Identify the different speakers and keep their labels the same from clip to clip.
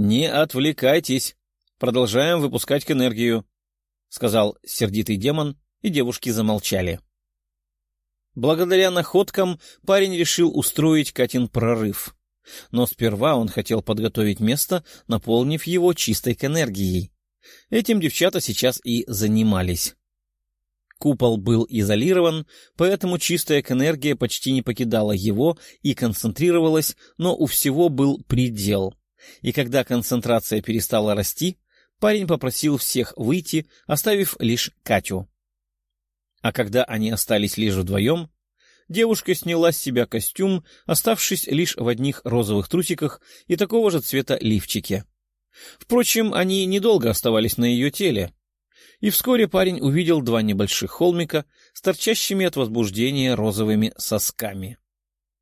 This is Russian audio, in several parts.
Speaker 1: Не отвлекайтесь. Продолжаем выпускать энергию, — сказал сердитый демон, и девушки замолчали. Благодаря находкам парень решил устроить Катин прорыв. Но сперва он хотел подготовить место, наполнив его чистой энергией. Этим девчата сейчас и занимались. Купол был изолирован, поэтому чистая энергия почти не покидала его и концентрировалась, но у всего был предел. И когда концентрация перестала расти, парень попросил всех выйти, оставив лишь Катю. А когда они остались лишь вдвоем, девушка сняла с себя костюм, оставшись лишь в одних розовых трусиках и такого же цвета лифчике. Впрочем, они недолго оставались на ее теле, и вскоре парень увидел два небольших холмика с торчащими от возбуждения розовыми сосками.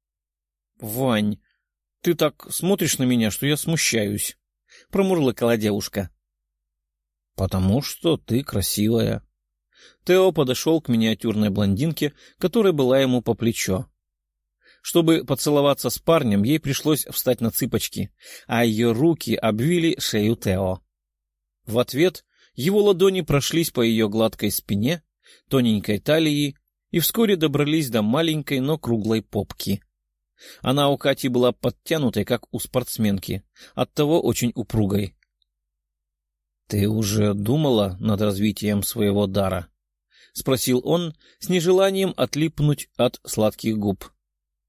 Speaker 1: — Вань, ты так смотришь на меня, что я смущаюсь, — промурлыкала девушка. — Потому что ты красивая. Тео подошел к миниатюрной блондинке, которая была ему по плечо. Чтобы поцеловаться с парнем, ей пришлось встать на цыпочки, а ее руки обвили шею Тео. В ответ его ладони прошлись по ее гладкой спине, тоненькой талии и вскоре добрались до маленькой, но круглой попки. Она у Кати была подтянутой, как у спортсменки, оттого очень упругой. — Ты уже думала над развитием своего дара? — спросил он с нежеланием отлипнуть от сладких губ.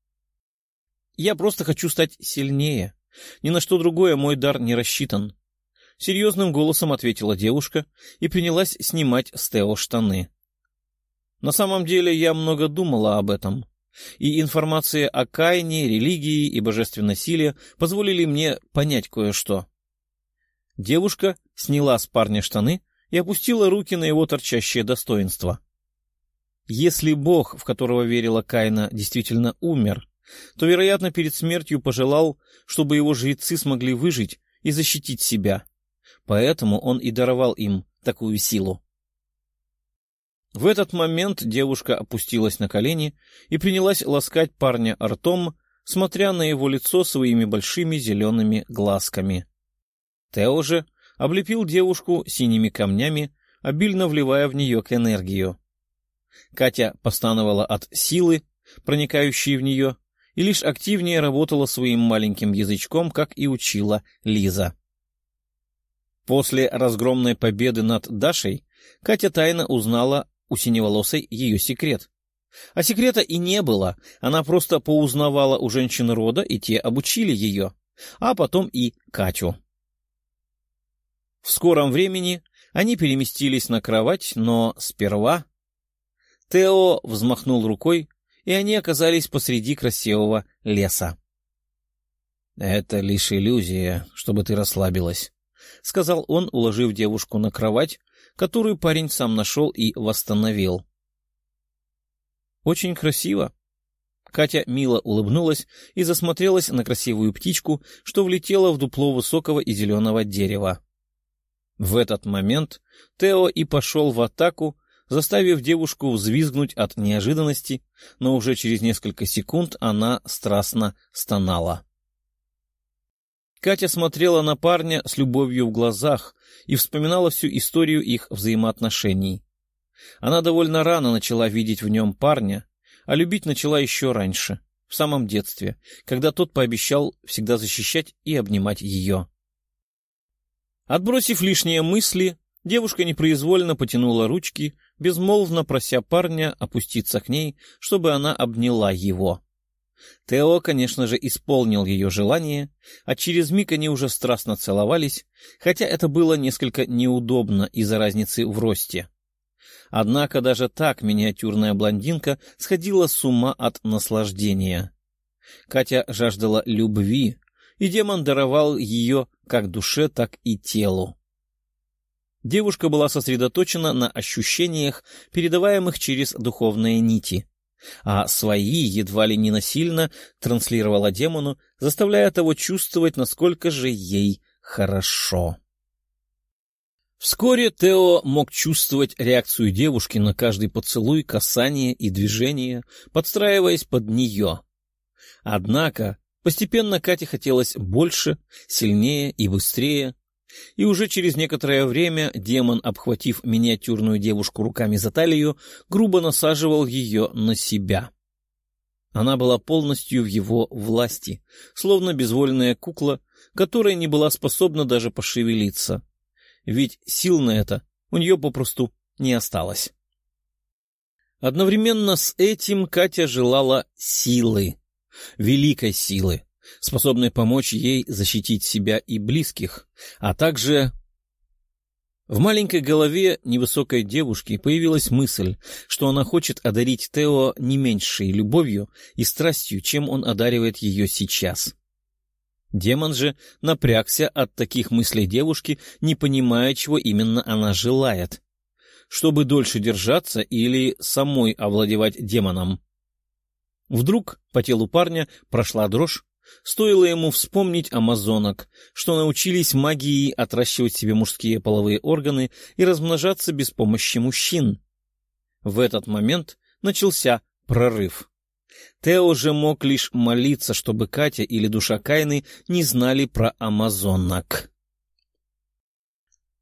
Speaker 1: — Я просто хочу стать сильнее. Ни на что другое мой дар не рассчитан. — серьезным голосом ответила девушка и принялась снимать с Тео штаны. На самом деле я много думала об этом, и информация о Кайне, религии и божественной силе позволили мне понять кое-что. Девушка сняла с парня штаны и опустила руки на его торчащее достоинство. Если бог, в которого верила Кайна, действительно умер, то, вероятно, перед смертью пожелал, чтобы его жрецы смогли выжить и защитить себя — Поэтому он и даровал им такую силу. В этот момент девушка опустилась на колени и принялась ласкать парня ртом, смотря на его лицо своими большими зелеными глазками. Тео же облепил девушку синими камнями, обильно вливая в нее к энергию. Катя постановала от силы, проникающей в нее, и лишь активнее работала своим маленьким язычком, как и учила Лиза. После разгромной победы над Дашей Катя тайно узнала у синеволосой ее секрет. А секрета и не было, она просто поузнавала у женщин рода, и те обучили ее, а потом и Катю. В скором времени они переместились на кровать, но сперва... Тео взмахнул рукой, и они оказались посреди красивого леса. — Это лишь иллюзия, чтобы ты расслабилась. — сказал он, уложив девушку на кровать, которую парень сам нашел и восстановил. «Очень красиво». Катя мило улыбнулась и засмотрелась на красивую птичку, что влетела в дупло высокого и зеленого дерева. В этот момент Тео и пошел в атаку, заставив девушку взвизгнуть от неожиданности, но уже через несколько секунд она страстно стонала. Катя смотрела на парня с любовью в глазах и вспоминала всю историю их взаимоотношений. Она довольно рано начала видеть в нем парня, а любить начала еще раньше, в самом детстве, когда тот пообещал всегда защищать и обнимать ее. Отбросив лишние мысли, девушка непроизвольно потянула ручки, безмолвно прося парня опуститься к ней, чтобы она обняла его. Тео, конечно же, исполнил ее желание, а через миг они уже страстно целовались, хотя это было несколько неудобно из-за разницы в росте. Однако даже так миниатюрная блондинка сходила с ума от наслаждения. Катя жаждала любви, и демон даровал ее как душе, так и телу. Девушка была сосредоточена на ощущениях, передаваемых через духовные нити а свои едва ли не насильно транслировала демону, заставляя того чувствовать, насколько же ей хорошо. Вскоре Тео мог чувствовать реакцию девушки на каждый поцелуй, касание и движение, подстраиваясь под нее. Однако Постепенно Кате хотелось больше, сильнее и быстрее, и уже через некоторое время демон, обхватив миниатюрную девушку руками за талию, грубо насаживал ее на себя. Она была полностью в его власти, словно безвольная кукла, которая не была способна даже пошевелиться. Ведь сил на это у нее попросту не осталось. Одновременно с этим Катя желала силы, великой силы, способной помочь ей защитить себя и близких, а также... В маленькой голове невысокой девушки появилась мысль, что она хочет одарить Тео не меньшей любовью и страстью, чем он одаривает ее сейчас. Демон же напрягся от таких мыслей девушки, не понимая, чего именно она желает. Чтобы дольше держаться или самой овладевать демоном. Вдруг по телу парня прошла дрожь, Стоило ему вспомнить амазонок, что научились магии отращивать себе мужские половые органы и размножаться без помощи мужчин. В этот момент начался прорыв. Тео же мог лишь молиться, чтобы Катя или душа Кайны не знали про амазонок.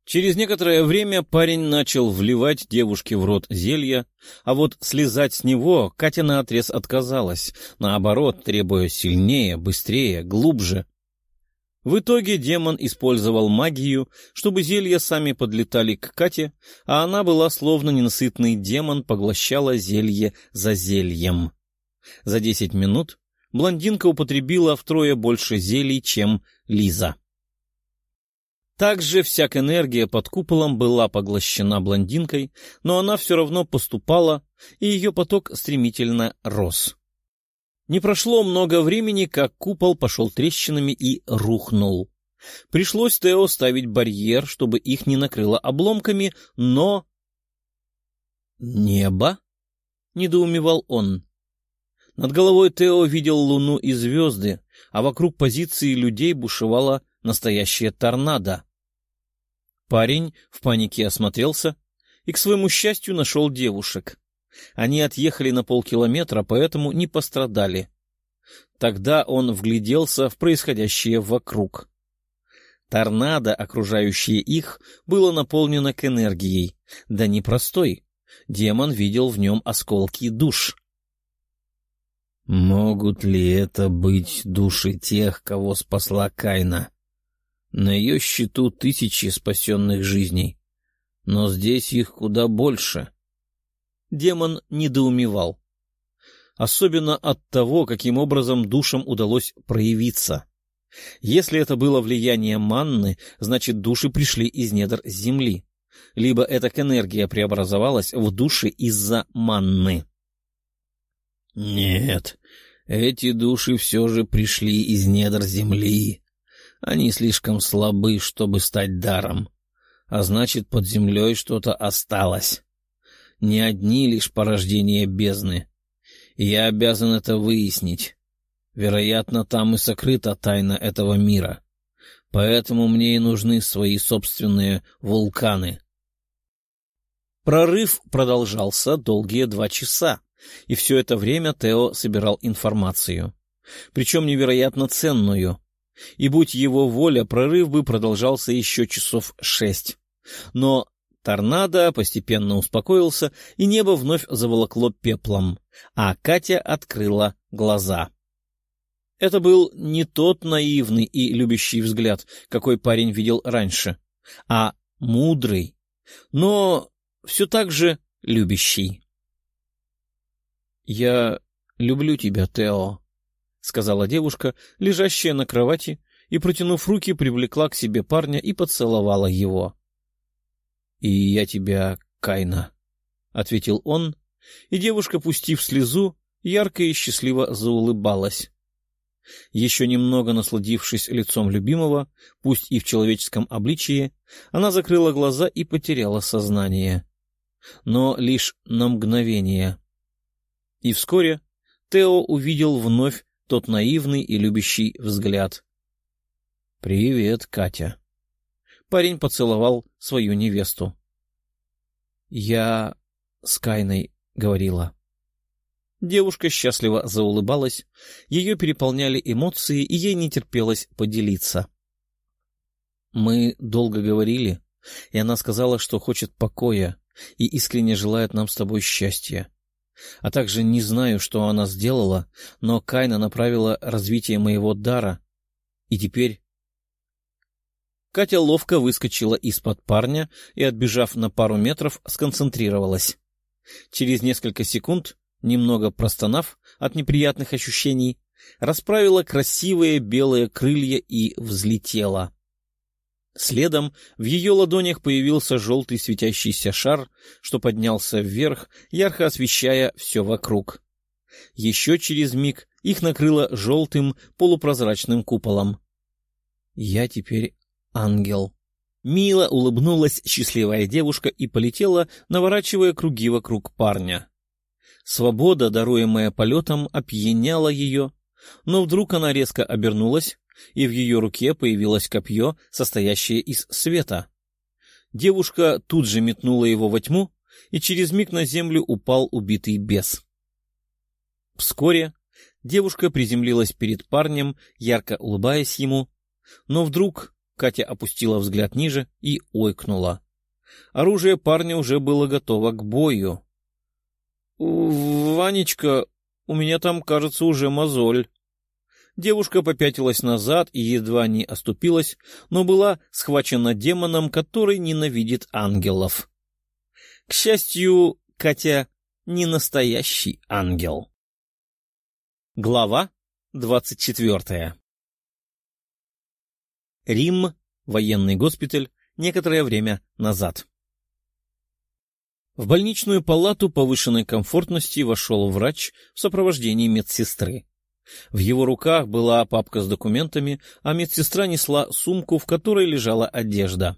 Speaker 1: Через некоторое время парень начал вливать девушке в рот зелья, а вот слезать с него Катя наотрез отказалась, наоборот, требуя сильнее, быстрее, глубже. В итоге демон использовал магию, чтобы зелья сами подлетали к Кате, а она была словно ненасытный демон, поглощала зелье за зельем. За десять минут блондинка употребила втрое больше зелий, чем Лиза. Также вся энергия под куполом была поглощена блондинкой, но она все равно поступала, и ее поток стремительно рос. Не прошло много времени, как купол пошел трещинами и рухнул. Пришлось Тео ставить барьер, чтобы их не накрыло обломками, но... «Небо?» — недоумевал он. Над головой Тео видел луну и звезды, а вокруг позиции людей бушевала настоящая торнадо. Парень в панике осмотрелся и, к своему счастью, нашел девушек. Они отъехали на полкилометра, поэтому не пострадали. Тогда он вгляделся в происходящее вокруг. Торнадо, окружающее их, было наполнено к энергией, да непростой. Демон видел в нем осколки душ. «Могут ли это быть души тех, кого спасла Кайна?» На ее счету тысячи спасенных жизней, но здесь их куда больше. Демон недоумевал. Особенно от того, каким образом душам удалось проявиться. Если это было влияние манны, значит, души пришли из недр земли. Либо эта энергия преобразовалась в души из-за манны. Нет, эти души все же пришли из недр земли, они слишком слабы, чтобы стать даром. А значит, под землей что-то осталось. Не одни лишь порождения бездны. Я обязан это выяснить. Вероятно, там и сокрыта тайна этого мира. Поэтому мне и нужны свои собственные вулканы. Прорыв продолжался долгие два часа, и все это время Тео собирал информацию. Причем невероятно ценную — и будь его воля, прорыв бы продолжался еще часов шесть. Но торнадо постепенно успокоился, и небо вновь заволокло пеплом, а Катя открыла глаза. Это был не тот наивный и любящий взгляд, какой парень видел раньше, а мудрый, но все так же любящий. «Я люблю тебя, Тео», — сказала девушка, лежащая на кровати, и, протянув руки, привлекла к себе парня и поцеловала его. — И я тебя, Кайна, — ответил он, и девушка, пустив слезу, ярко и счастливо заулыбалась. Еще немного насладившись лицом любимого, пусть и в человеческом обличии, она закрыла глаза и потеряла сознание. Но лишь на мгновение. И вскоре Тео увидел вновь тот наивный и любящий взгляд. «Привет, Катя». Парень поцеловал свою невесту. «Я с Кайной говорила». Девушка счастливо заулыбалась, ее переполняли эмоции, и ей не терпелось поделиться. Мы долго говорили, и она сказала, что хочет покоя и искренне желает нам с тобой счастья. А также не знаю, что она сделала, но Кайна направила развитие моего дара, и теперь... Катя ловко выскочила из-под парня и, отбежав на пару метров, сконцентрировалась. Через несколько секунд, немного простонав от неприятных ощущений, расправила красивые белые крылья и взлетела. Следом в ее ладонях появился желтый светящийся шар, что поднялся вверх, ярко освещая все вокруг. Еще через миг их накрыло желтым полупрозрачным куполом. «Я теперь ангел». Мило улыбнулась счастливая девушка и полетела, наворачивая круги вокруг парня. Свобода, даруемая полетом, опьяняла ее, но вдруг она резко обернулась, и в ее руке появилось копье, состоящее из света. Девушка тут же метнула его во тьму, и через миг на землю упал убитый бес. Вскоре девушка приземлилась перед парнем, ярко улыбаясь ему, но вдруг Катя опустила взгляд ниже и ойкнула. Оружие парня уже было готово к бою. — Ванечка, у меня там, кажется, уже мозоль. Девушка попятилась назад и едва не оступилась, но была схвачена демоном, который ненавидит ангелов. К счастью, Катя не настоящий ангел. Глава двадцать четвертая Рим, военный госпиталь, некоторое время назад. В больничную палату повышенной комфортности вошел врач в сопровождении медсестры. В его руках была папка с документами, а медсестра несла сумку, в которой лежала одежда.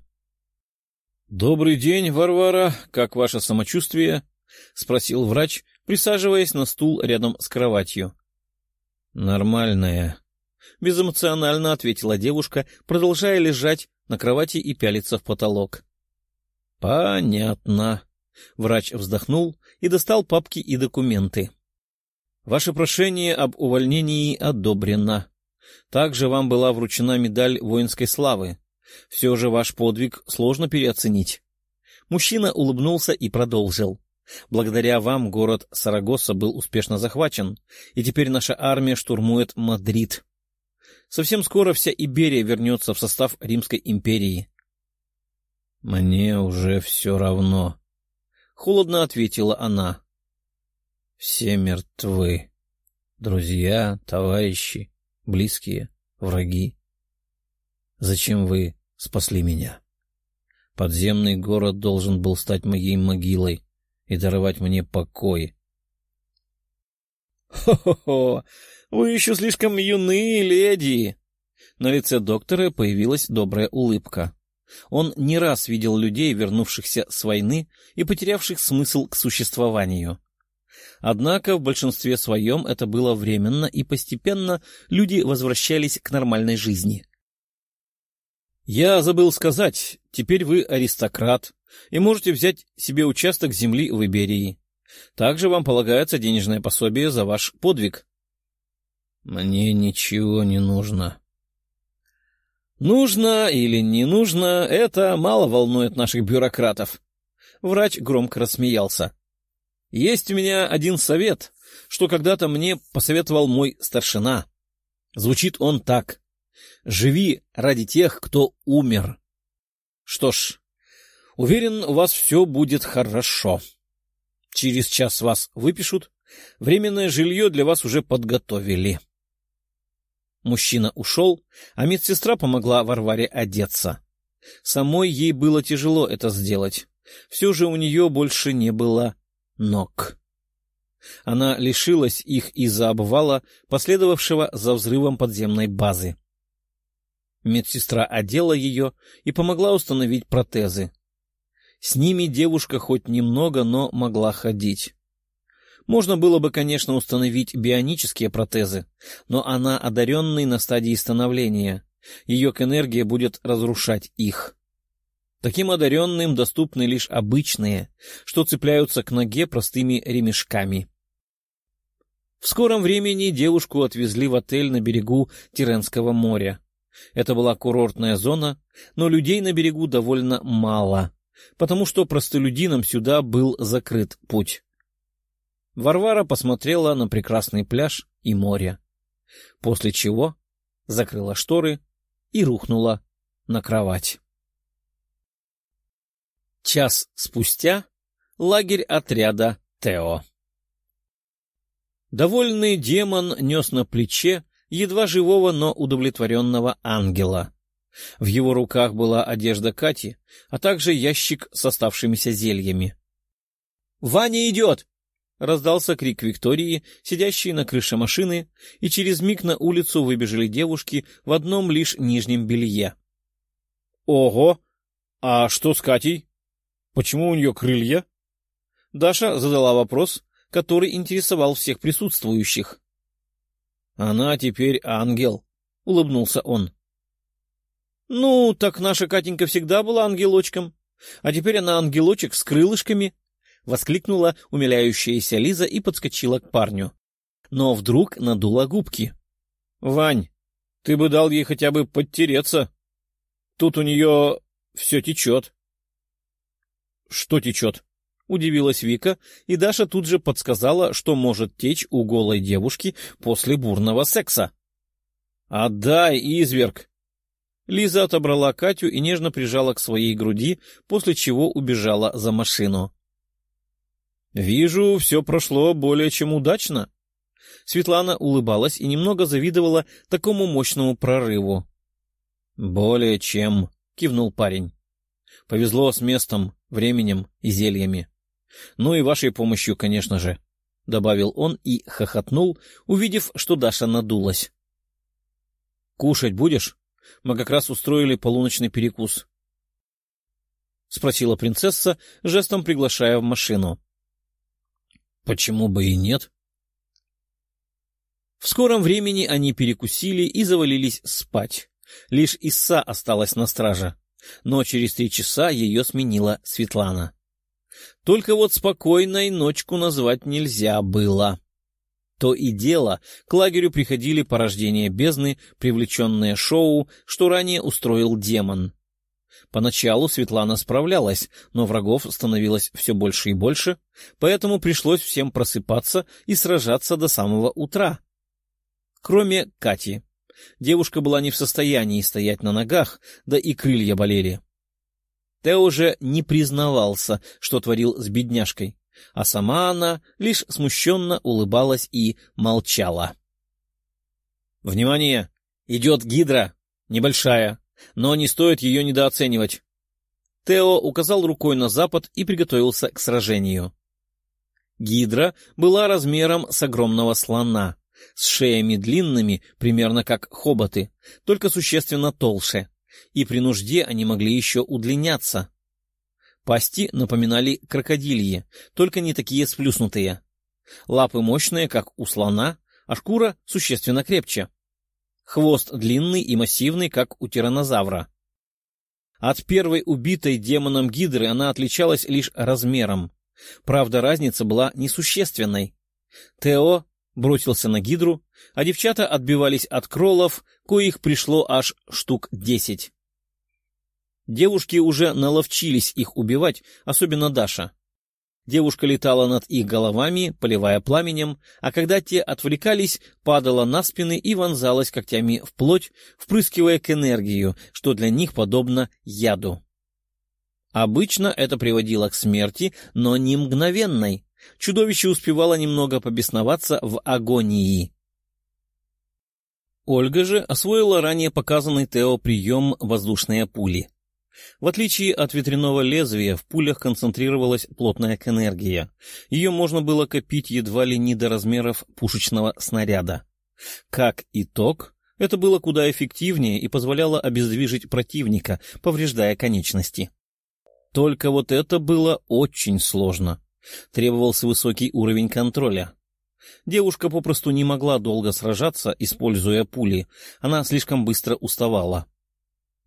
Speaker 1: — Добрый день, Варвара. Как ваше самочувствие? — спросил врач, присаживаясь на стул рядом с кроватью. — Нормальное. — безэмоционально ответила девушка, продолжая лежать на кровати и пялиться в потолок. — Понятно. Врач вздохнул и достал папки и документы. — Ваше прошение об увольнении одобрено. Также вам была вручена медаль воинской славы. Все же ваш подвиг сложно переоценить. Мужчина улыбнулся и продолжил. Благодаря вам город Сарагоса был успешно захвачен, и теперь наша армия штурмует Мадрид. Совсем скоро вся Иберия вернется в состав Римской империи. — Мне уже все равно, — холодно ответила она. Все мертвы. Друзья, товарищи, близкие, враги. Зачем вы спасли меня? Подземный город должен был стать моей могилой и даровать мне покой. «Хо-хо-хо! Вы еще слишком юны, леди!» На лице доктора появилась добрая улыбка. Он не раз видел людей, вернувшихся с войны и потерявших смысл к существованию. Однако в большинстве своем это было временно, и постепенно люди возвращались к нормальной жизни. «Я забыл сказать, теперь вы аристократ и можете взять себе участок земли в Иберии. Также вам полагается денежное пособие за ваш подвиг». «Мне ничего не нужно». «Нужно или не нужно, это мало волнует наших бюрократов». Врач громко рассмеялся. Есть у меня один совет, что когда-то мне посоветовал мой старшина. Звучит он так. Живи ради тех, кто умер. Что ж, уверен, у вас все будет хорошо. Через час вас выпишут, временное жилье для вас уже подготовили. Мужчина ушел, а медсестра помогла Варваре одеться. Самой ей было тяжело это сделать. Все же у нее больше не было ног. Она лишилась их из-за обвала, последовавшего за взрывом подземной базы. Медсестра одела ее и помогла установить протезы. С ними девушка хоть немного, но могла ходить. Можно было бы, конечно, установить бионические протезы, но она одаренный на стадии становления. Ее к энергии будет разрушать их. Таким одаренным доступны лишь обычные, что цепляются к ноге простыми ремешками. В скором времени девушку отвезли в отель на берегу Тиренского моря. Это была курортная зона, но людей на берегу довольно мало, потому что простолюдинам сюда был закрыт путь. Варвара посмотрела на прекрасный пляж и море, после чего закрыла шторы и рухнула на кровать. Час спустя лагерь отряда Тео. Довольный демон нес на плече едва живого, но удовлетворенного ангела. В его руках была одежда Кати, а также ящик с оставшимися зельями. «Ваня идет!» — раздался крик Виктории, сидящей на крыше машины, и через миг на улицу выбежали девушки в одном лишь нижнем белье. «Ого! А что с Катей? Почему у нее крылья?» Даша задала вопрос, который интересовал всех присутствующих. «Она теперь ангел», — улыбнулся он. «Ну, так наша Катенька всегда была ангелочком, а теперь она ангелочек с крылышками», — воскликнула умиляющаяся Лиза и подскочила к парню. Но вдруг надула губки. «Вань, ты бы дал ей хотя бы подтереться. Тут у нее все течет». «Что течет?» — удивилась Вика, и Даша тут же подсказала, что может течь у голой девушки после бурного секса. «Отдай, изверг!» Лиза отобрала Катю и нежно прижала к своей груди, после чего убежала за машину. «Вижу, все прошло более чем удачно». Светлана улыбалась и немного завидовала такому мощному прорыву. «Более чем», — кивнул парень. «Повезло с местом, временем и зельями. Ну и вашей помощью, конечно же, — добавил он и хохотнул, увидев, что Даша надулась. — Кушать будешь? Мы как раз устроили полуночный перекус. — спросила принцесса, жестом приглашая в машину. — Почему бы и нет? В скором времени они перекусили и завалились спать. Лишь Исса осталась на страже, но через три часа ее сменила Светлана. Только вот спокойной ночку назвать нельзя было. То и дело, к лагерю приходили порождения бездны, привлеченные шоу, что ранее устроил демон. Поначалу Светлана справлялась, но врагов становилось все больше и больше, поэтому пришлось всем просыпаться и сражаться до самого утра. Кроме Кати. Девушка была не в состоянии стоять на ногах, да и крылья болели. Тео уже не признавался, что творил с бедняжкой, а сама она лишь смущенно улыбалась и молчала. «Внимание! Идет гидра! Небольшая, но не стоит ее недооценивать!» Тео указал рукой на запад и приготовился к сражению. Гидра была размером с огромного слона, с шеями длинными, примерно как хоботы, только существенно толще и при нужде они могли еще удлиняться. Пасти напоминали крокодильи, только не такие сплюснутые. Лапы мощные, как у слона, а шкура существенно крепче. Хвост длинный и массивный, как у тиранозавра. От первой убитой демоном гидры она отличалась лишь размером. Правда, разница была несущественной. Тео бросился на гидру, а девчата отбивались от кролов, коих пришло аж штук десять. Девушки уже наловчились их убивать, особенно Даша. Девушка летала над их головами, поливая пламенем, а когда те отвлекались, падала на спины и вонзалась когтями в плоть, впрыскивая к энергию, что для них подобно яду. Обычно это приводило к смерти, но не мгновенной. Чудовище успевало немного побесноваться в агонии. Ольга же освоила ранее показанный Тео прием воздушные пули. В отличие от ветряного лезвия, в пулях концентрировалась плотная энергия. Ее можно было копить едва ли не до размеров пушечного снаряда. Как итог, это было куда эффективнее и позволяло обездвижить противника, повреждая конечности. Только вот это было очень сложно. Требовался высокий уровень контроля. Девушка попросту не могла долго сражаться, используя пули. Она слишком быстро уставала.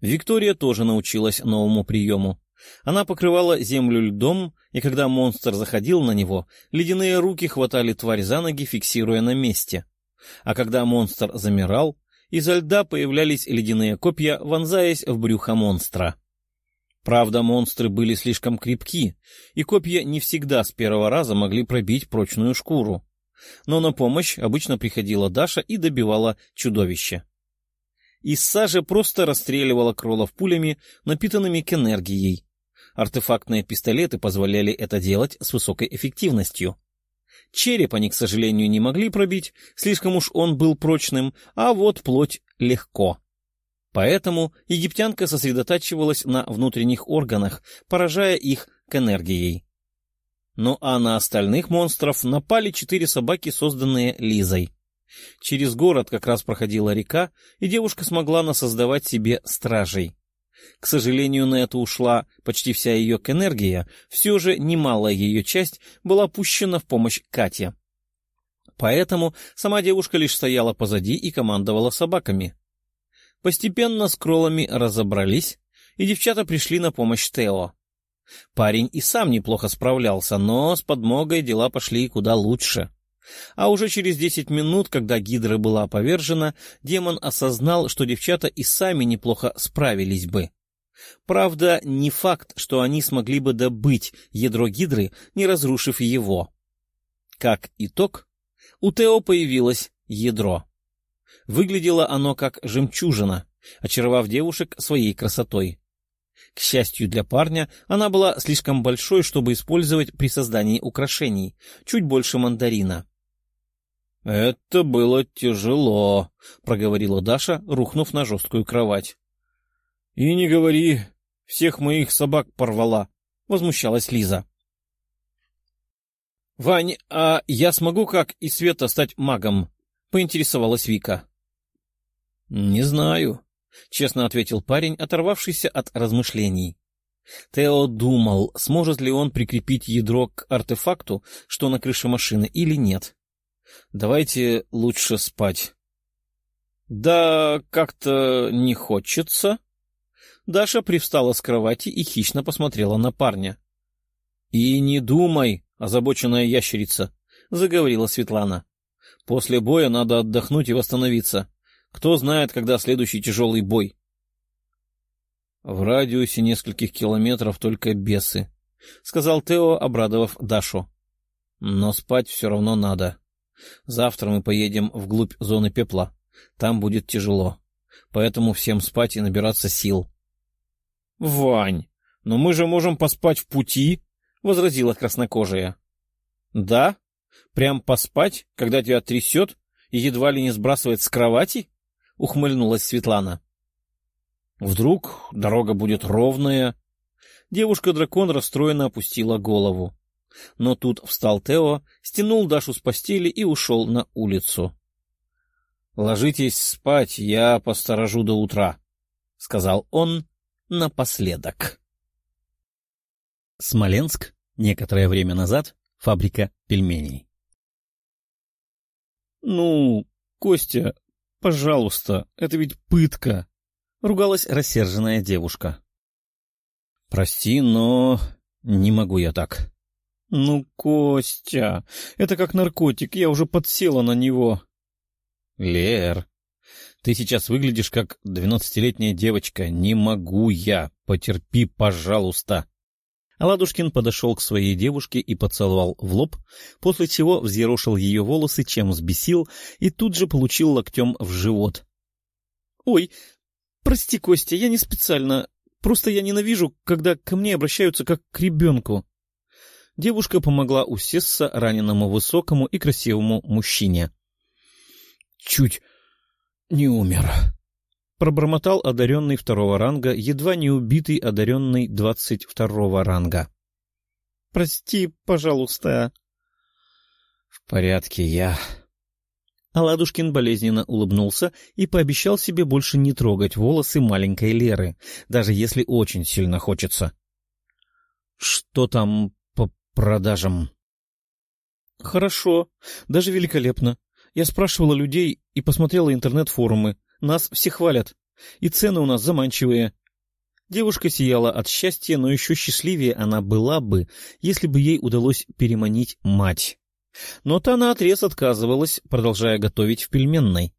Speaker 1: Виктория тоже научилась новому приему. Она покрывала землю льдом, и когда монстр заходил на него, ледяные руки хватали тварь за ноги, фиксируя на месте. А когда монстр замирал, изо льда появлялись ледяные копья, вонзаясь в брюхо монстра. Правда, монстры были слишком крепки, и копья не всегда с первого раза могли пробить прочную шкуру. Но на помощь обычно приходила Даша и добивала чудовище. Исса же просто расстреливала кролов пулями, напитанными к энергией. Артефактные пистолеты позволяли это делать с высокой эффективностью. Череп они, к сожалению, не могли пробить, слишком уж он был прочным, а вот плоть легко. Поэтому египтянка сосредотачивалась на внутренних органах, поражая их к энергией. Ну а на остальных монстров напали четыре собаки, созданные Лизой. Через город как раз проходила река, и девушка смогла насоздавать себе стражей. К сожалению, на это ушла почти вся ее энергия, все же немалая ее часть была пущена в помощь Кате. Поэтому сама девушка лишь стояла позади и командовала собаками. Постепенно с кролами разобрались, и девчата пришли на помощь Тео. Парень и сам неплохо справлялся, но с подмогой дела пошли куда лучше. А уже через десять минут, когда гидра была повержена, демон осознал, что девчата и сами неплохо справились бы. Правда, не факт, что они смогли бы добыть ядро гидры, не разрушив его. Как итог, у Тео появилось ядро. Выглядело оно как жемчужина, очаровав девушек своей красотой. К счастью для парня, она была слишком большой, чтобы использовать при создании украшений, чуть больше мандарина. — Это было тяжело, — проговорила Даша, рухнув на жесткую кровать. — И не говори, всех моих собак порвала, — возмущалась Лиза. — Вань, а я смогу, как и Света, стать магом? — поинтересовалась Вика. «Не знаю», — честно ответил парень, оторвавшийся от размышлений. Тео думал, сможет ли он прикрепить ядро к артефакту, что на крыше машины, или нет. «Давайте лучше спать». «Да как-то не хочется». Даша привстала с кровати и хищно посмотрела на парня. «И не думай, озабоченная ящерица», — заговорила Светлана. «После боя надо отдохнуть и восстановиться. Кто знает, когда следующий тяжелый бой. В радиусе нескольких километров только бесы, — сказал Тео, обрадовав Дашу. Но спать все равно надо. Завтра мы поедем вглубь зоны пепла. Там будет тяжело. Поэтому всем спать и набираться сил. — Вань, но мы же можем поспать в пути, — возразила краснокожая. — Да? Прям поспать, когда тебя трясет и едва ли не сбрасывает с кровати? — ухмыльнулась Светлана. «Вдруг дорога будет ровная?» Девушка-дракон расстроенно опустила голову. Но тут встал Тео, стянул Дашу с постели и ушел на улицу. «Ложитесь спать, я посторожу до утра», — сказал он напоследок. Смоленск. Некоторое время назад. Фабрика пельменей. «Ну, Костя, Пожалуйста, это ведь пытка! — ругалась рассерженная девушка. — Прости, но не могу я так. — Ну, Костя, это как наркотик, я уже подсела на него. — Лер, ты сейчас выглядишь как двенадцатилетняя девочка. Не могу я. Потерпи, пожалуйста. Аладушкин подошел к своей девушке и поцеловал в лоб, после чего взъерошил ее волосы, чем взбесил, и тут же получил локтем в живот. — Ой, прости, Костя, я не специально. Просто я ненавижу, когда ко мне обращаются как к ребенку. Девушка помогла усесться раненому высокому и красивому мужчине. — Чуть не умер, пробормотал одаренный второго ранга, едва не убитый одаренный двадцать второго ранга. — Прости, пожалуйста. — В порядке, я... Аладушкин болезненно улыбнулся и пообещал себе больше не трогать волосы маленькой Леры, даже если очень сильно хочется. — Что там по продажам? — Хорошо, даже великолепно. Я спрашивала людей и посмотрела интернет-форумы. Нас все хвалят. И цены у нас заманчивые. Девушка сияла от счастья, но еще счастливее она была бы, если бы ей удалось переманить мать. Но та наотрез отказывалась, продолжая готовить в пельменной.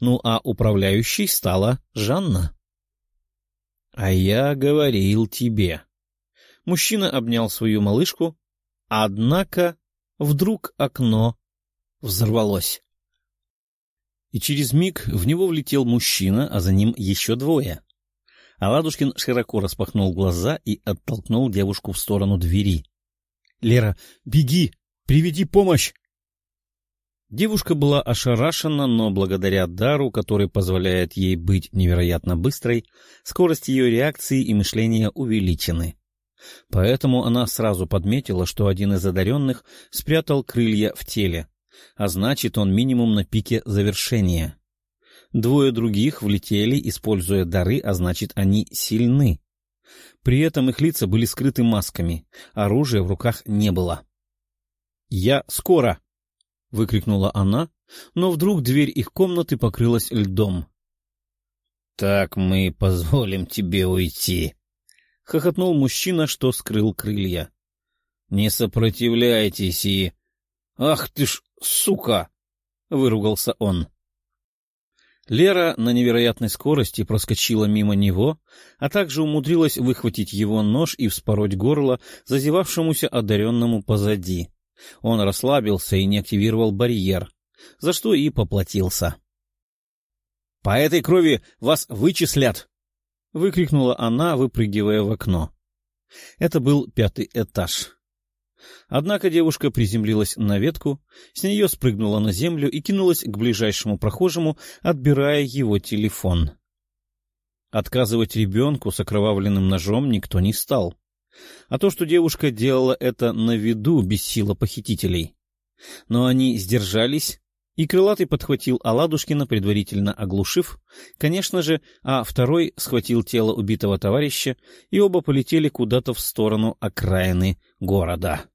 Speaker 1: Ну а управляющей стала Жанна. — А я говорил тебе. Мужчина обнял свою малышку, однако вдруг окно взорвалось. И через миг в него влетел мужчина, а за ним еще двое. Аладушкин широко распахнул глаза и оттолкнул девушку в сторону двери. — Лера, беги! Приведи помощь! Девушка была ошарашена, но благодаря дару, который позволяет ей быть невероятно быстрой, скорость ее реакции и мышления увеличены. Поэтому она сразу подметила, что один из одаренных спрятал крылья в теле, а значит, он минимум на пике завершения. Двое других влетели, используя дары, а значит, они сильны. При этом их лица были скрыты масками, оружия в руках не было. «Я скоро!» — выкрикнула она, но вдруг дверь их комнаты покрылась льдом. «Так мы позволим тебе уйти!» — хохотнул мужчина, что скрыл крылья. «Не сопротивляйтесь и...» «Ах ты ж, сука!» — выругался он. Лера на невероятной скорости проскочила мимо него, а также умудрилась выхватить его нож и вспороть горло зазевавшемуся одаренному позади. Он расслабился и не активировал барьер, за что и поплатился. — По этой крови вас вычислят! — выкрикнула она, выпрыгивая в окно. Это был пятый этаж. Однако девушка приземлилась на ветку, с нее спрыгнула на землю и кинулась к ближайшему прохожему, отбирая его телефон. Отказывать ребенку с окровавленным ножом никто не стал. А то, что девушка делала это на виду, без сила похитителей. Но они сдержались, и крылатый подхватил Аладушкина, предварительно оглушив, конечно же, а второй схватил тело убитого товарища, и оба полетели куда-то в сторону окраины города.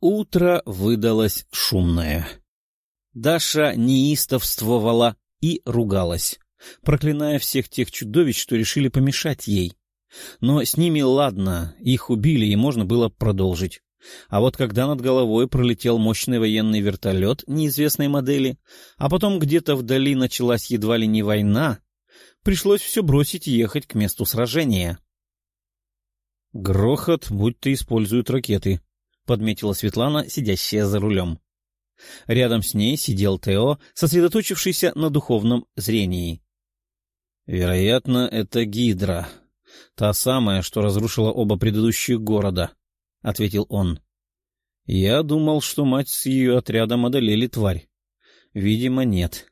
Speaker 1: Утро выдалось шумное. Даша неистовствовала и ругалась, проклиная всех тех чудовищ, что решили помешать ей. Но с ними ладно, их убили, и можно было продолжить. А вот когда над головой пролетел мощный военный вертолет неизвестной модели, а потом где-то вдали началась едва ли не война, пришлось все бросить и ехать к месту сражения. Грохот, будто используют ракеты, — подметила Светлана, сидящая за рулем. Рядом с ней сидел Тео, сосредоточившийся на духовном зрении. «Вероятно, это Гидра, та самая, что разрушила оба предыдущих города», — ответил он. «Я думал, что мать с ее отрядом одолели тварь. Видимо, нет».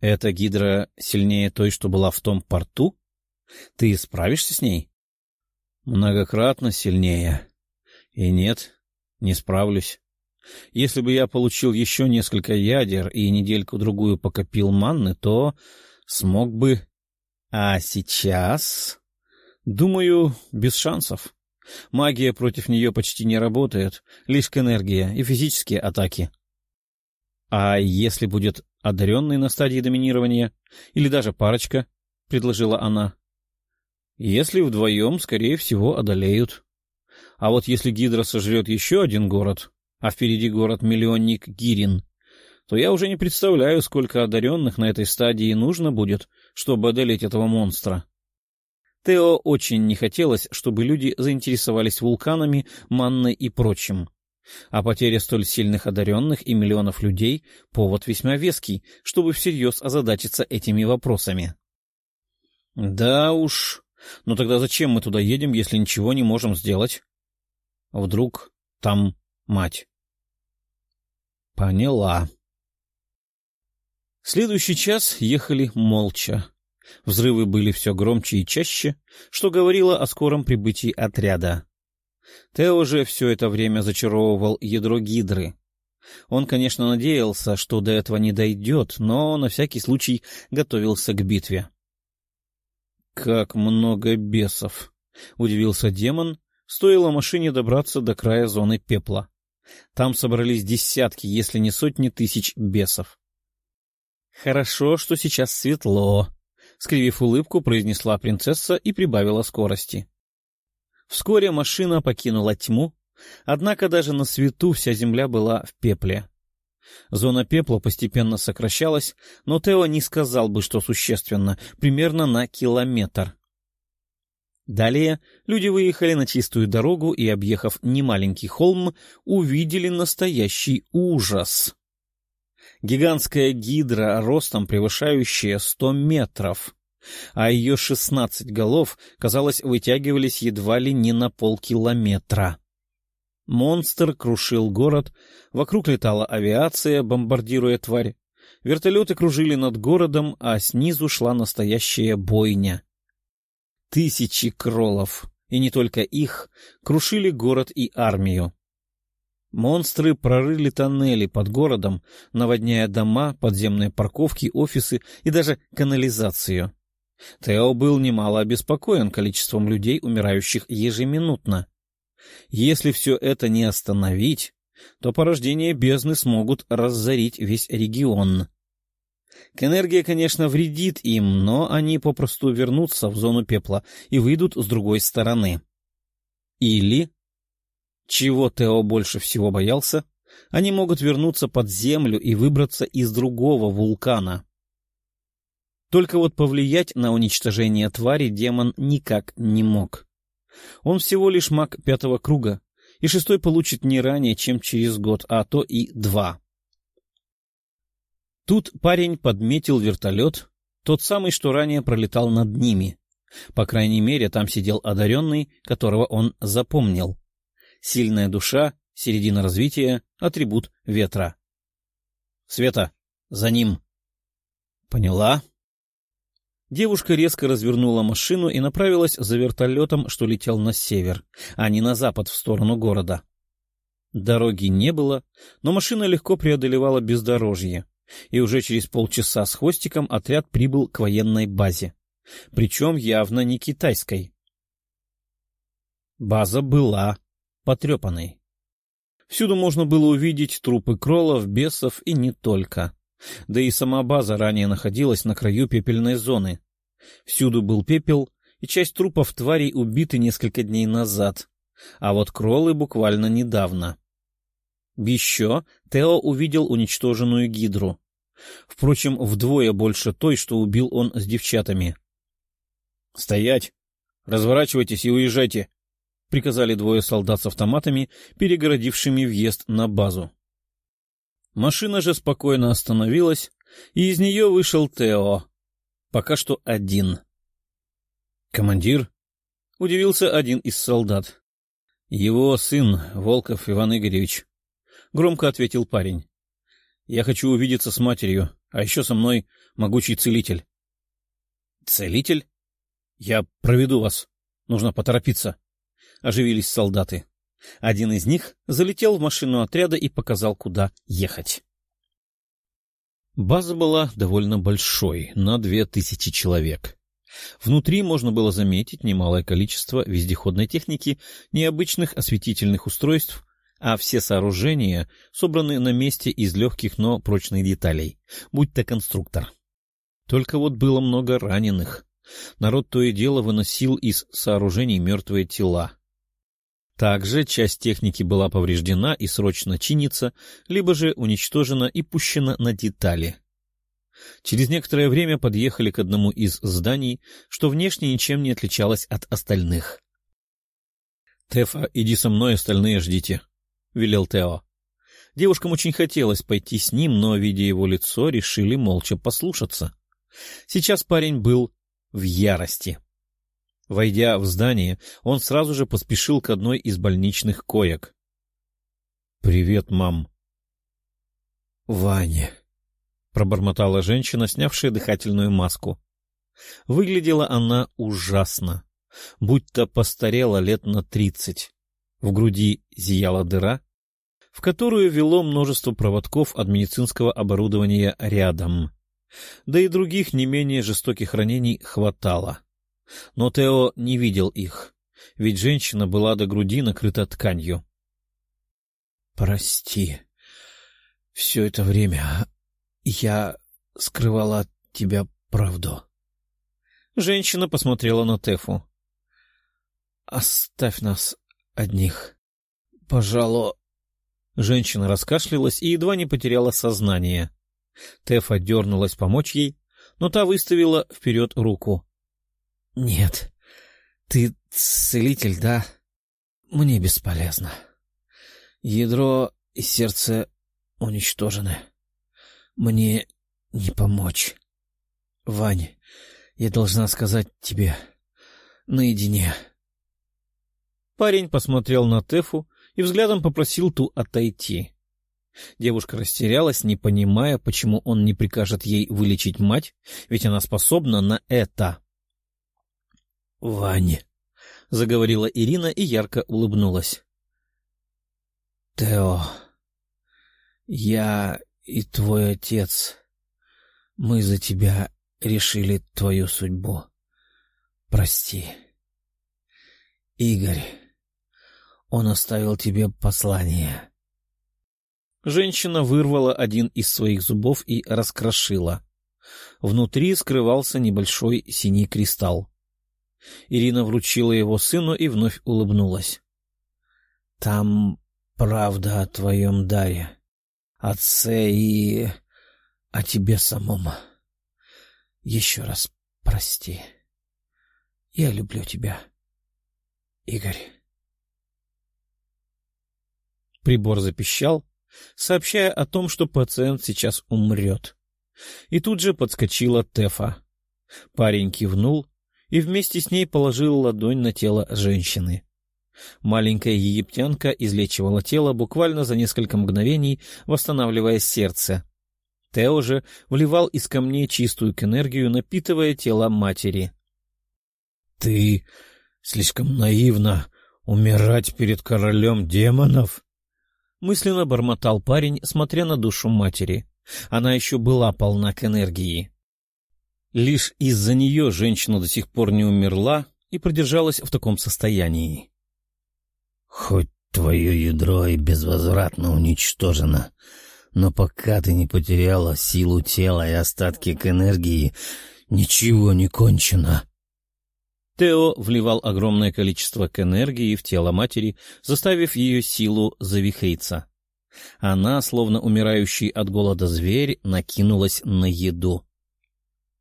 Speaker 1: «Эта Гидра сильнее той, что была в том порту? Ты справишься с ней?» «Многократно сильнее», и нет, не справлюсь. Если бы я получил еще несколько ядер и недельку-другую покопил манны, то смог бы... А сейчас... Думаю, без шансов. Магия против нее почти не работает, лишь энергия и физические атаки. А если будет одаренный на стадии доминирования? Или даже парочка? — предложила она. Если вдвоем, скорее всего, одолеют. А вот если Гидра сожрет еще один город, а впереди город-миллионник Гирин, то я уже не представляю, сколько одаренных на этой стадии нужно будет, чтобы одолеть этого монстра. Тео очень не хотелось, чтобы люди заинтересовались вулканами, манной и прочим. А потеря столь сильных одаренных и миллионов людей — повод весьма веский, чтобы всерьез озадачиться этими вопросами. Да уж, но тогда зачем мы туда едем, если ничего не можем сделать? Вдруг там мать. Поняла. Следующий час ехали молча. Взрывы были все громче и чаще, что говорило о скором прибытии отряда. Тео же все это время зачаровывал ядро гидры. Он, конечно, надеялся, что до этого не дойдет, но на всякий случай готовился к битве. — Как много бесов! — удивился демон, Стоило машине добраться до края зоны пепла. Там собрались десятки, если не сотни тысяч бесов. «Хорошо, что сейчас светло», — скривив улыбку, произнесла принцесса и прибавила скорости. Вскоре машина покинула тьму, однако даже на свету вся земля была в пепле. Зона пепла постепенно сокращалась, но Тео не сказал бы, что существенно, примерно на километр. Далее люди выехали на чистую дорогу и, объехав немаленький холм, увидели настоящий ужас. Гигантская гидра, ростом превышающая сто метров, а ее шестнадцать голов, казалось, вытягивались едва ли не на полкилометра. Монстр крушил город, вокруг летала авиация, бомбардируя тварь. Вертолеты кружили над городом, а снизу шла настоящая бойня. Тысячи кролов, и не только их, крушили город и армию. Монстры прорыли тоннели под городом, наводняя дома, подземные парковки, офисы и даже канализацию. Тео был немало обеспокоен количеством людей, умирающих ежеминутно. Если все это не остановить, то порождения бездны смогут разорить весь регион. Энергия, конечно, вредит им, но они попросту вернутся в зону пепла и выйдут с другой стороны. Или, чего Тео больше всего боялся, они могут вернуться под землю и выбраться из другого вулкана. Только вот повлиять на уничтожение твари демон никак не мог. Он всего лишь маг пятого круга, и шестой получит не ранее, чем через год, а то и два. Тут парень подметил вертолет, тот самый, что ранее пролетал над ними. По крайней мере, там сидел одаренный, которого он запомнил. Сильная душа, середина развития, атрибут ветра. «Света, за ним!» «Поняла?» Девушка резко развернула машину и направилась за вертолетом, что летел на север, а не на запад в сторону города. Дороги не было, но машина легко преодолевала бездорожье, и уже через полчаса с хвостиком отряд прибыл к военной базе, причем явно не китайской. База была потрепанной. Всюду можно было увидеть трупы кролов, бесов и не только. Да и сама база ранее находилась на краю пепельной зоны. Всюду был пепел, и часть трупов тварей убиты несколько дней назад, а вот кролы буквально недавно. Еще Тео увидел уничтоженную гидру. Впрочем, вдвое больше той, что убил он с девчатами. — Стоять! Разворачивайтесь и уезжайте! — приказали двое солдат с автоматами, перегородившими въезд на базу. Машина же спокойно остановилась, и из нее вышел Тео. Пока что один. «Командир?» — удивился один из солдат. «Его сын, Волков Иван Игоревич», — громко ответил парень. «Я хочу увидеться с матерью, а еще со мной могучий целитель». «Целитель? Я проведу вас. Нужно поторопиться», — оживились солдаты. Один из них залетел в машину отряда и показал, куда ехать. База была довольно большой, на две тысячи человек. Внутри можно было заметить немалое количество вездеходной техники, необычных осветительных устройств, а все сооружения собраны на месте из легких, но прочных деталей, будь то конструктор. Только вот было много раненых. Народ то и дело выносил из сооружений мертвые тела. Также часть техники была повреждена и срочно чинится, либо же уничтожена и пущена на детали. Через некоторое время подъехали к одному из зданий, что внешне ничем не отличалось от остальных. — Тефа, иди со мной, остальные ждите, — велел Тео. Девушкам очень хотелось пойти с ним, но, видя его лицо, решили молча послушаться. Сейчас парень был в ярости. — Войдя в здание, он сразу же поспешил к одной из больничных коек. — Привет, мам. — Ваня, — пробормотала женщина, снявшая дыхательную маску. Выглядела она ужасно, будто постарела лет на тридцать. В груди зияла дыра, в которую вело множество проводков от медицинского оборудования рядом. Да и других не менее жестоких ранений хватало. Но Тео не видел их, ведь женщина была до груди накрыта тканью. — Прости. Все это время я скрывала от тебя правду. Женщина посмотрела на Тефу. «Оставь нас одних. Пожалуй...» Женщина раскашлялась и едва не потеряла сознание. Тефа дернулась помочь ей, но та выставила вперед руку. — Нет, ты целитель, да? Мне бесполезно. Ядро и сердце уничтожены. Мне не помочь. Вань, я должна сказать тебе наедине. Парень посмотрел на Тефу и взглядом попросил ту отойти. Девушка растерялась, не понимая, почему он не прикажет ей вылечить мать, ведь она способна на это. — Вань, — заговорила Ирина и ярко улыбнулась. — Тео, я и твой отец, мы за тебя решили твою судьбу. Прости. Игорь, он оставил тебе послание. Женщина вырвала один из своих зубов и раскрошила. Внутри скрывался небольшой синий кристалл. Ирина вручила его сыну и вновь улыбнулась. — Там правда о твоем даре, отце и о тебе самом. Еще раз прости. Я люблю тебя, Игорь. Прибор запищал, сообщая о том, что пациент сейчас умрет. И тут же подскочила Тефа. Парень кивнул и вместе с ней положил ладонь на тело женщины. Маленькая египтянка излечивала тело буквально за несколько мгновений, восстанавливая сердце. Тео же вливал из камней чистую энергию, напитывая тело матери. — Ты слишком наивна умирать перед королем демонов? — мысленно бормотал парень, смотря на душу матери. Она еще была полна к энергии. Лишь из-за нее женщина до сих пор не умерла и продержалась в таком состоянии. — Хоть твое ядро и безвозвратно уничтожено, но пока ты не потеряла силу тела и остатки к энергии, ничего не кончено. Тео вливал огромное количество к энергии в тело матери, заставив ее силу завихриться. Она, словно умирающий от голода зверь, накинулась на еду.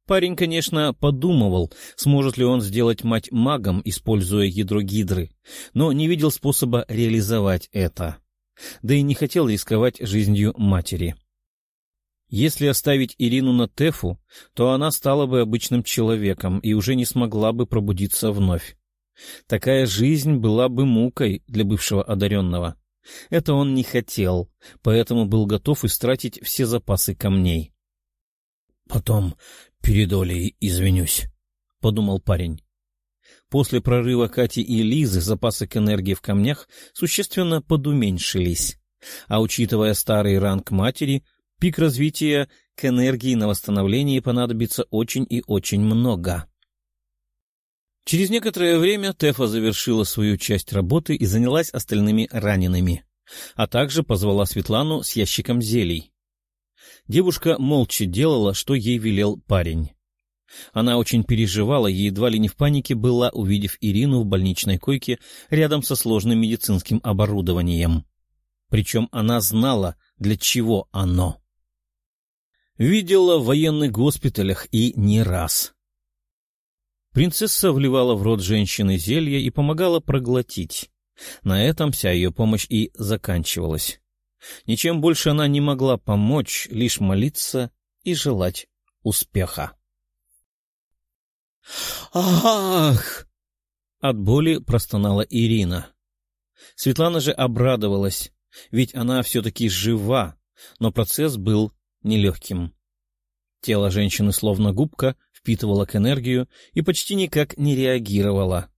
Speaker 1: Парень, конечно, подумывал, сможет ли он сделать мать магом, используя ядро гидры, но не видел способа реализовать это. Да и не хотел рисковать жизнью матери. — если оставить Ирину на Тефу, то она стала бы обычным человеком и уже не смогла бы пробудиться вновь. Такая жизнь была бы мукой для бывшего одаренного. Это он не хотел, поэтому был готов истратить все запасы камней. — Потом перед Олей извинюсь, — подумал парень. После прорыва Кати и Лизы запасы к энергии в камнях существенно подуменьшились, а учитывая старый ранг матери, пик развития к энергии на восстановление понадобится очень и очень много. Через некоторое время Тефа завершила свою часть работы и занялась остальными ранеными, а также позвала Светлану с ящиком зелий. Девушка молча делала, что ей велел парень. Она очень переживала едва ли не в панике была, увидев Ирину в больничной койке рядом со сложным медицинским оборудованием. Причем она знала, для чего оно. Видела в военных госпиталях и не раз. Принцесса вливала в рот женщины зелье и помогала проглотить. На этом вся ее помощь и заканчивалась. Ничем больше она не могла помочь, лишь молиться и желать успеха. «Ах!» От боли простонала Ирина. Светлана же обрадовалась, ведь она все-таки жива, но процесс был нелегким. Тело женщины, словно губка, впитывало к энергию и почти никак не реагировало.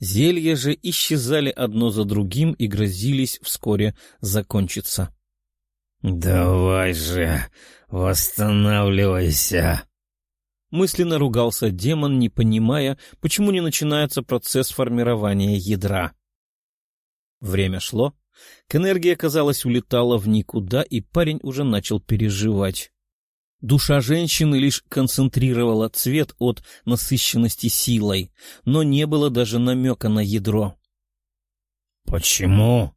Speaker 1: Зелья же исчезали одно за другим и грозились вскоре закончиться. — Давай же, восстанавливайся! Мысленно ругался демон, не понимая, почему не начинается процесс формирования ядра. Время шло, к энергии, казалось, улетала в никуда, и парень уже начал переживать. Душа женщины лишь концентрировала цвет от насыщенности силой, но не было даже намека на ядро.
Speaker 2: «Почему?»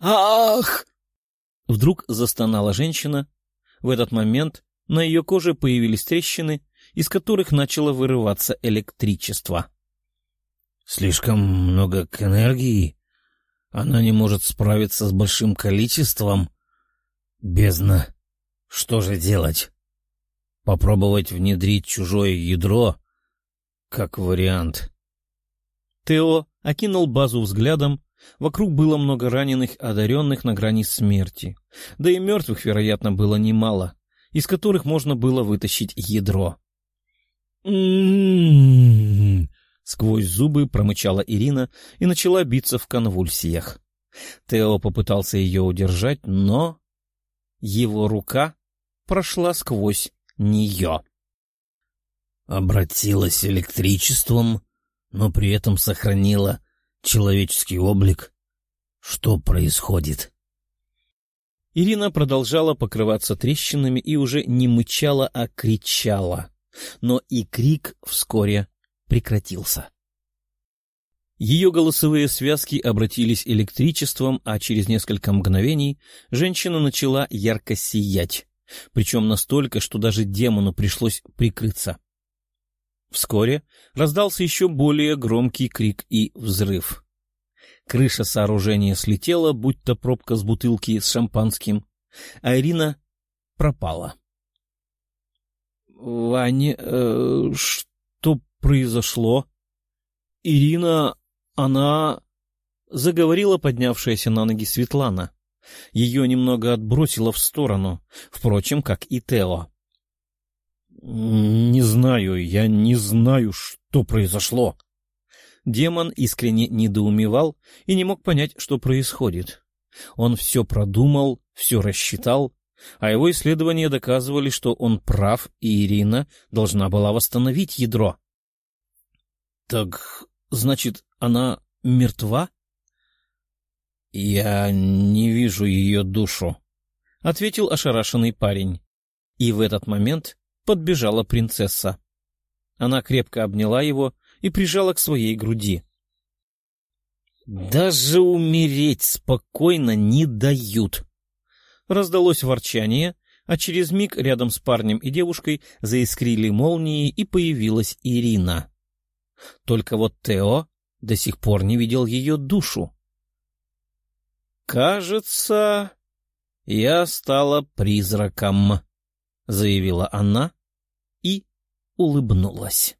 Speaker 1: «Ах!» Вдруг застонала женщина. В этот момент на ее коже появились трещины, из которых начало вырываться электричество.
Speaker 2: «Слишком много к энергии. Она не может справиться с большим количеством. Бездна. Что же делать? Попробовать внедрить чужое ядро? Как вариант».
Speaker 1: Тео окинул базу взглядом. Вокруг было много раненых, одаренных на грани смерти. Да и мертвых, вероятно, было немало, из которых можно было вытащить ядро. Сквозь зубы промычала Ирина и начала биться в конвульсиях. Тео попытался ее удержать, но... Его рука прошла сквозь нее.
Speaker 2: Обратилась электричеством, но при этом сохранила человеческий облик. Что происходит?
Speaker 1: Ирина продолжала покрываться трещинами и уже не мычала, а кричала. Но и крик вскоре прекратился. Ее голосовые связки обратились электричеством, а через несколько мгновений женщина начала ярко сиять, причем настолько, что даже демону пришлось прикрыться. Вскоре раздался еще более громкий крик и взрыв. Крыша сооружения слетела, будто пробка с бутылки с шампанским, а Ирина пропала. — Ваня, э, что произошло? Ирина, она... Заговорила поднявшаяся на ноги Светлана. Ее немного отбросило в сторону, впрочем, как и Тео.
Speaker 2: «Не знаю, я не знаю, что произошло».
Speaker 1: Демон искренне недоумевал и не мог понять, что происходит. Он все продумал, все рассчитал, а его исследования доказывали, что он прав, и Ирина должна была восстановить ядро. — Так, значит, она мертва? — Я не вижу ее душу, — ответил ошарашенный парень. И в этот момент подбежала принцесса. Она крепко обняла его и прижала к своей груди. «Даже умереть спокойно не дают!» Раздалось ворчание, а через миг рядом с парнем и девушкой заискрили молнии, и появилась Ирина. Только вот Тео до сих пор не видел ее душу. «Кажется, я стала призраком», — заявила она и улыбнулась.